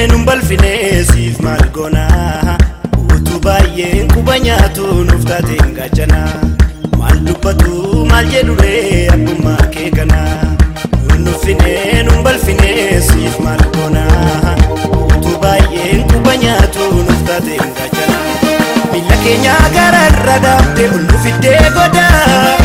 Seenuun balfinee siif maal goonaa? Utuu baay'een quba nyaatu nuuf taate hin gaachanaa. Maal dubbatu maal jedhuree abbummaa kee kanaa? Nuffinee nuun balfinee siif maal goonaa? Utuu baay'een quba nyaatu nuuf taate hin gaachanaa. Biyya keenya gara irra daaftee ol nufiddee godaa.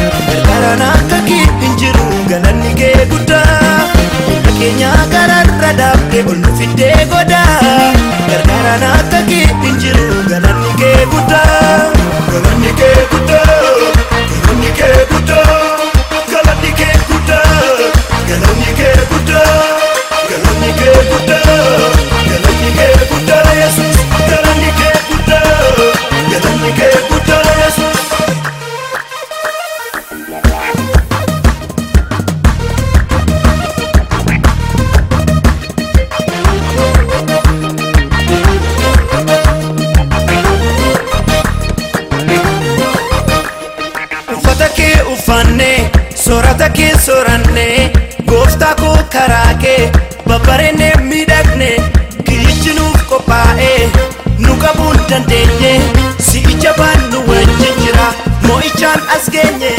Mo'ichaan as geenye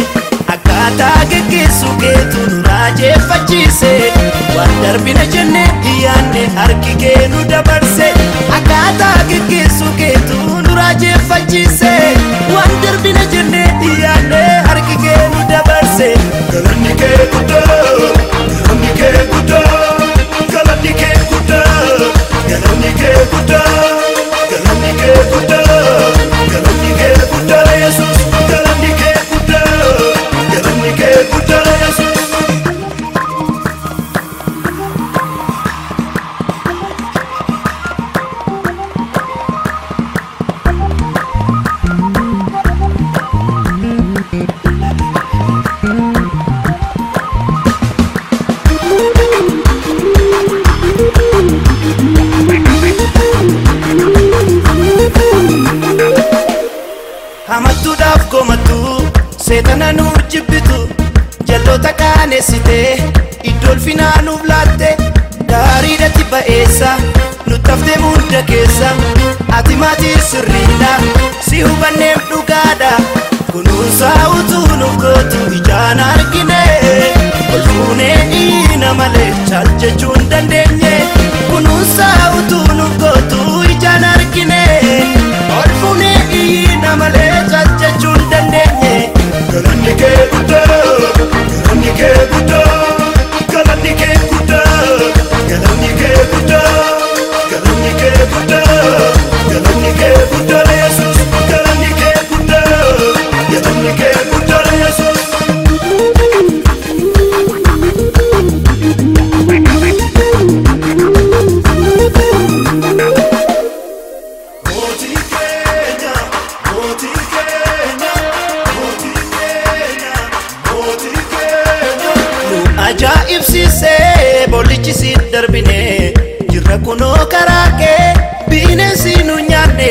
akkaataa geggeessuu keetu nu raajeeffachiise waan darbina jennee iyyaanne harki kee nu dabarse akkaataa geggeessuu hamattuudhaaf gomattuu seetana nuuf jibbitu jalloota qaanessitee iddoo ulfinaa nuuf laatte gaariidhatti ba'eessa nutti haftee hunda keessa ati maatii sirriidha si hubanneef dhugaadha kunuunsaa utuu nuuf gootu ijaan argine ol fuunee dhiina malee caal jechuu hin dandeenye kunuunsaa utuu nuuf gootu ijaan argine ol fuunee dhiina malee caal jechuu hin dandeenye galanni bollichi siin darbine jirra kunoo karaa kee bineensi nu nyaanne